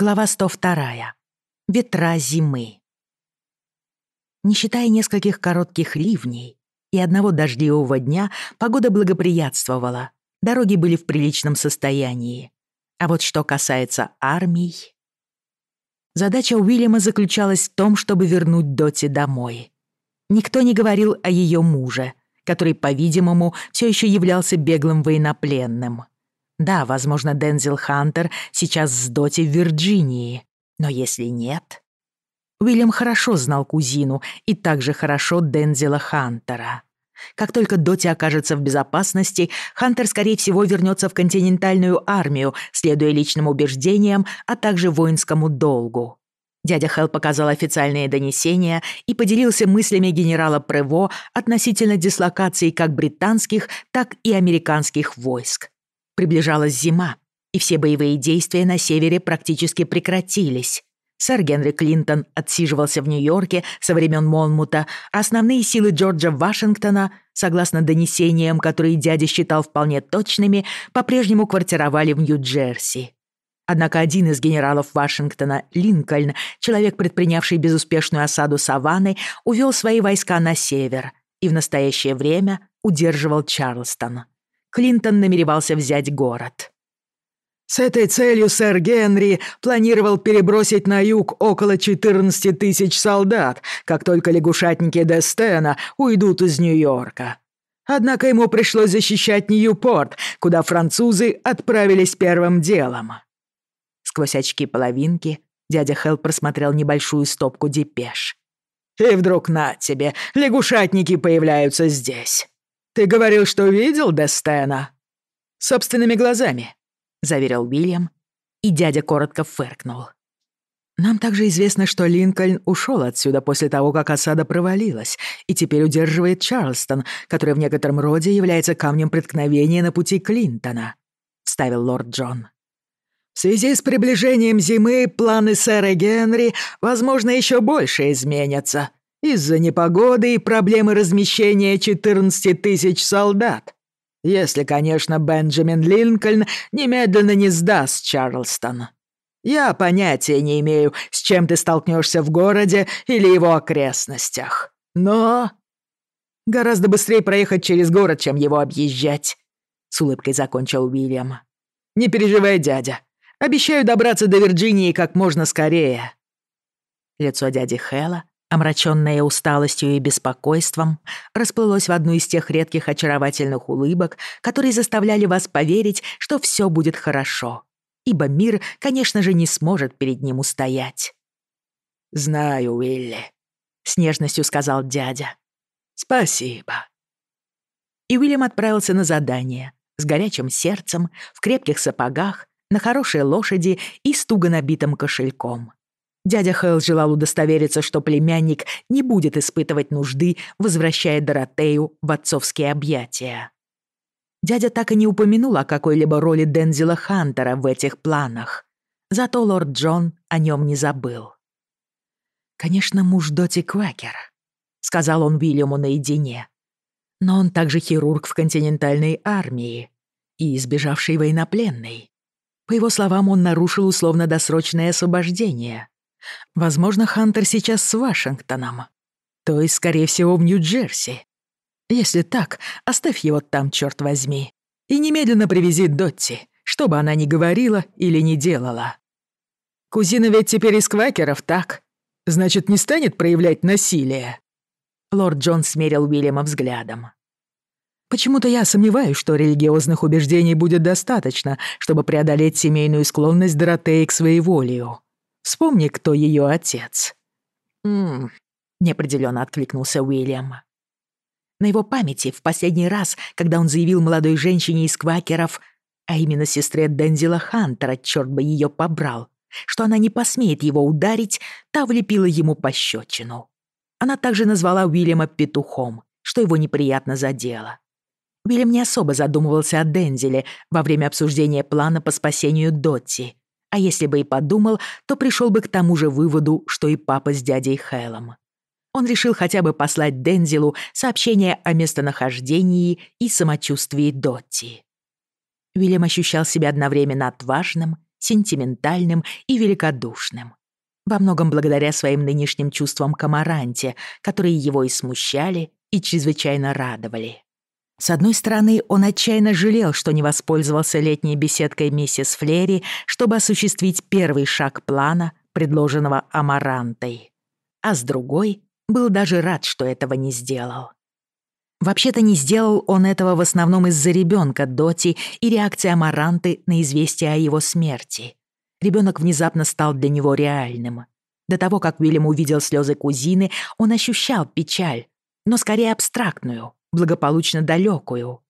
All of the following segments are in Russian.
Глава 102. Ветра зимы. Не считая нескольких коротких ливней и одного дождливого дня, погода благоприятствовала. Дороги были в приличном состоянии. А вот что касается армий... Задача Уильяма заключалась в том, чтобы вернуть Доти домой. Никто не говорил о ее муже, который, по-видимому, все еще являлся беглым военнопленным. Да, возможно, Дензел Хантер сейчас с Доти в Вирджинии. Но если нет... Уильям хорошо знал кузину и также хорошо Дензела Хантера. Как только Доти окажется в безопасности, Хантер, скорее всего, вернется в континентальную армию, следуя личным убеждениям, а также воинскому долгу. Дядя Хелл показал официальные донесения и поделился мыслями генерала Прево относительно дислокации как британских, так и американских войск. приближалась зима, и все боевые действия на севере практически прекратились. Сэр Генри Клинтон отсиживался в Нью-Йорке со времен Монмута, а основные силы Джорджа Вашингтона, согласно донесениям, которые дядя считал вполне точными, по-прежнему квартировали в Нью-Джерси. Однако один из генералов Вашингтона, Линкольн, человек, предпринявший безуспешную осаду Саванны, увел свои войска на север и в настоящее время удерживал Чарльстон. Клинтон намеревался взять город. С этой целью сэр Генри планировал перебросить на юг около 14 тысяч солдат, как только лягушатники Дестена уйдут из Нью-Йорка. Однако ему пришлось защищать Ньюпорт, куда французы отправились первым делом. Сквозь очки половинки дядя Хелл просмотрел небольшую стопку депеш. «И вдруг на тебе, лягушатники появляются здесь. Ты говорил, что видел Дестена?» «Собственными глазами», — заверил Уильям, и дядя коротко фыркнул. «Нам также известно, что Линкольн ушел отсюда после того, как осада провалилась, и теперь удерживает Чарльстон, который в некотором роде является камнем преткновения на пути Клинтона», — вставил лорд Джон. В связи с приближением зимы планы сэра Генри, возможно, еще больше изменятся», из-за непогоды и проблемы размещения 14 тысяч солдат. Если, конечно, Бенджамин Линкольн немедленно не сдаст Чарльстон. Я понятия не имею, с чем ты столкнешься в городе или его окрестностях. Но гораздо быстрее проехать через город, чем его объезжать», — с улыбкой закончил Уильям. «Не переживай, дядя. Обещаю добраться до Вирджинии как можно скорее». Лицо дяди Хэлла омрачённое усталостью и беспокойством, расплылось в одну из тех редких очаровательных улыбок, которые заставляли вас поверить, что все будет хорошо. Ибо мир, конечно же, не сможет перед ним устоять. «Знаю, Уилли», — с нежностью сказал дядя. «Спасибо». И Уильям отправился на задание с горячим сердцем, в крепких сапогах, на хорошей лошади и с туго набитым кошельком. Дядя Хэл желал удостовериться, что племянник не будет испытывать нужды, возвращая Доротею в отцовские объятия. Дядя так и не упомянул о какой-либо роли Дензела Хантера в этих планах. Зато лорд Джон о нем не забыл. «Конечно, муж Доти Квакер», — сказал он Уильяму наедине. «Но он также хирург в континентальной армии и избежавший военнопленный. По его словам, он нарушил условно-досрочное освобождение. Возможно, Хантер сейчас с Вашингтоном. То есть, скорее всего, в Нью-Джерси. Если так, оставь его там, черт возьми. И немедленно привези Дотти, что бы она ни говорила или не делала. Кузина ведь теперь из квакеров, так? Значит, не станет проявлять насилие?» Лорд Джон смерил Уильяма взглядом. «Почему-то я сомневаюсь, что религиозных убеждений будет достаточно, чтобы преодолеть семейную склонность Доротеи к своеволию. Вспомни, кто ее отец». «Ммм», — неопределенно откликнулся Уильям. На его памяти в последний раз, когда он заявил молодой женщине из квакеров, а именно сестре Дензела Хантера, черт бы ее побрал, что она не посмеет его ударить, та влепила ему пощечину. Она также назвала Уильяма петухом, что его неприятно задело. Уильям не особо задумывался о Дензеле во время обсуждения плана по спасению Дотти, а если бы и подумал, то пришел бы к тому же выводу, что и папа с дядей Хелом. Он решил хотя бы послать Дензилу сообщение о местонахождении и самочувствии Дотти. Вильям ощущал себя одновременно отважным, сентиментальным и великодушным. Во многом благодаря своим нынешним чувствам к которые его и смущали, и чрезвычайно радовали. С одной стороны, он отчаянно жалел, что не воспользовался летней беседкой миссис Флери, чтобы осуществить первый шаг плана, предложенного Амарантой. А с другой, был даже рад, что этого не сделал. Вообще-то не сделал он этого в основном из-за ребенка Доти и реакции Амаранты на известие о его смерти. Ребенок внезапно стал для него реальным. До того, как Уильям увидел слезы кузины, он ощущал печаль, но скорее абстрактную, благополучно далекую.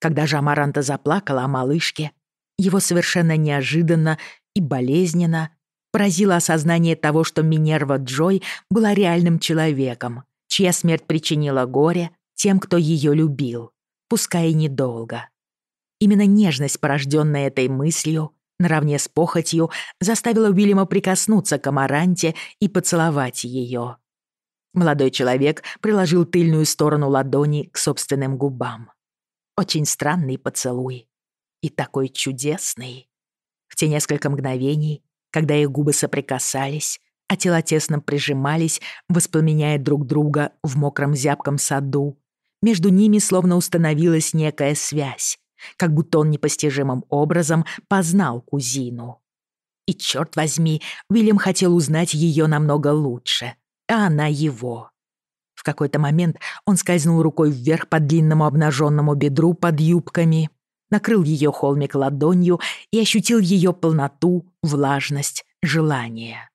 Когда же Амаранта заплакала о малышке, его совершенно неожиданно и болезненно поразило осознание того, что Минерва Джой была реальным человеком, чья смерть причинила горе тем, кто ее любил, пускай и недолго. Именно нежность, порожденная этой мыслью, наравне с похотью, заставила Уильяма прикоснуться к Амаранте и поцеловать ее. Молодой человек приложил тыльную сторону ладони к собственным губам. Очень странный поцелуй. И такой чудесный. В те несколько мгновений, когда их губы соприкасались, а тела тесно прижимались, воспламеняя друг друга в мокром зябком саду, между ними словно установилась некая связь, как будто он непостижимым образом познал кузину. И, черт возьми, Уильям хотел узнать ее намного лучше — а она его. В какой-то момент он скользнул рукой вверх по длинному обнаженному бедру под юбками, накрыл ее холмик ладонью и ощутил ее полноту, влажность, желание.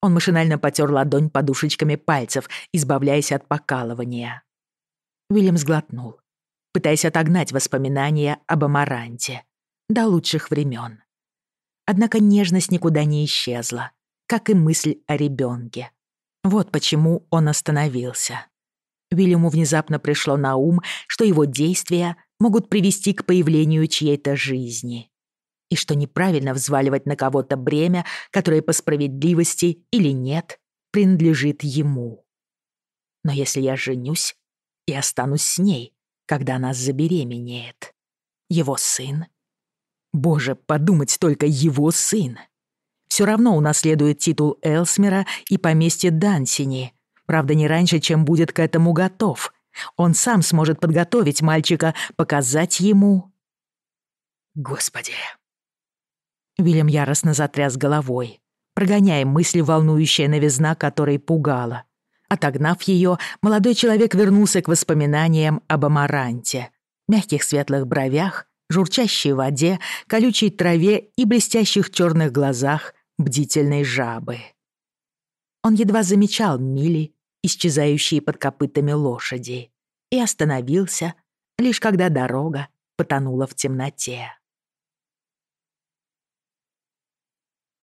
Он машинально потер ладонь подушечками пальцев, избавляясь от покалывания. Уильям сглотнул, пытаясь отогнать воспоминания об Амаранте до лучших времен. Однако нежность никуда не исчезла, как и мысль о ребенке. Вот почему он остановился. Вильяму внезапно пришло на ум, что его действия могут привести к появлению чьей-то жизни. И что неправильно взваливать на кого-то бремя, которое по справедливости или нет принадлежит ему. Но если я женюсь и останусь с ней, когда она забеременеет, его сын... Боже, подумать только, его сын! Все равно унаследует титул Элсмера и поместье Дансини. Правда, не раньше, чем будет к этому готов. Он сам сможет подготовить мальчика, показать ему... Господи. Вильям яростно затряс головой, прогоняя мысли, волнующая новизна, которой пугала. Отогнав ее, молодой человек вернулся к воспоминаниям об амаранте. Мягких светлых бровях, журчащей воде, колючей траве и блестящих черных глазах бдительной жабы. Он едва замечал мили, исчезающие под копытами лошади, и остановился, лишь когда дорога потонула в темноте.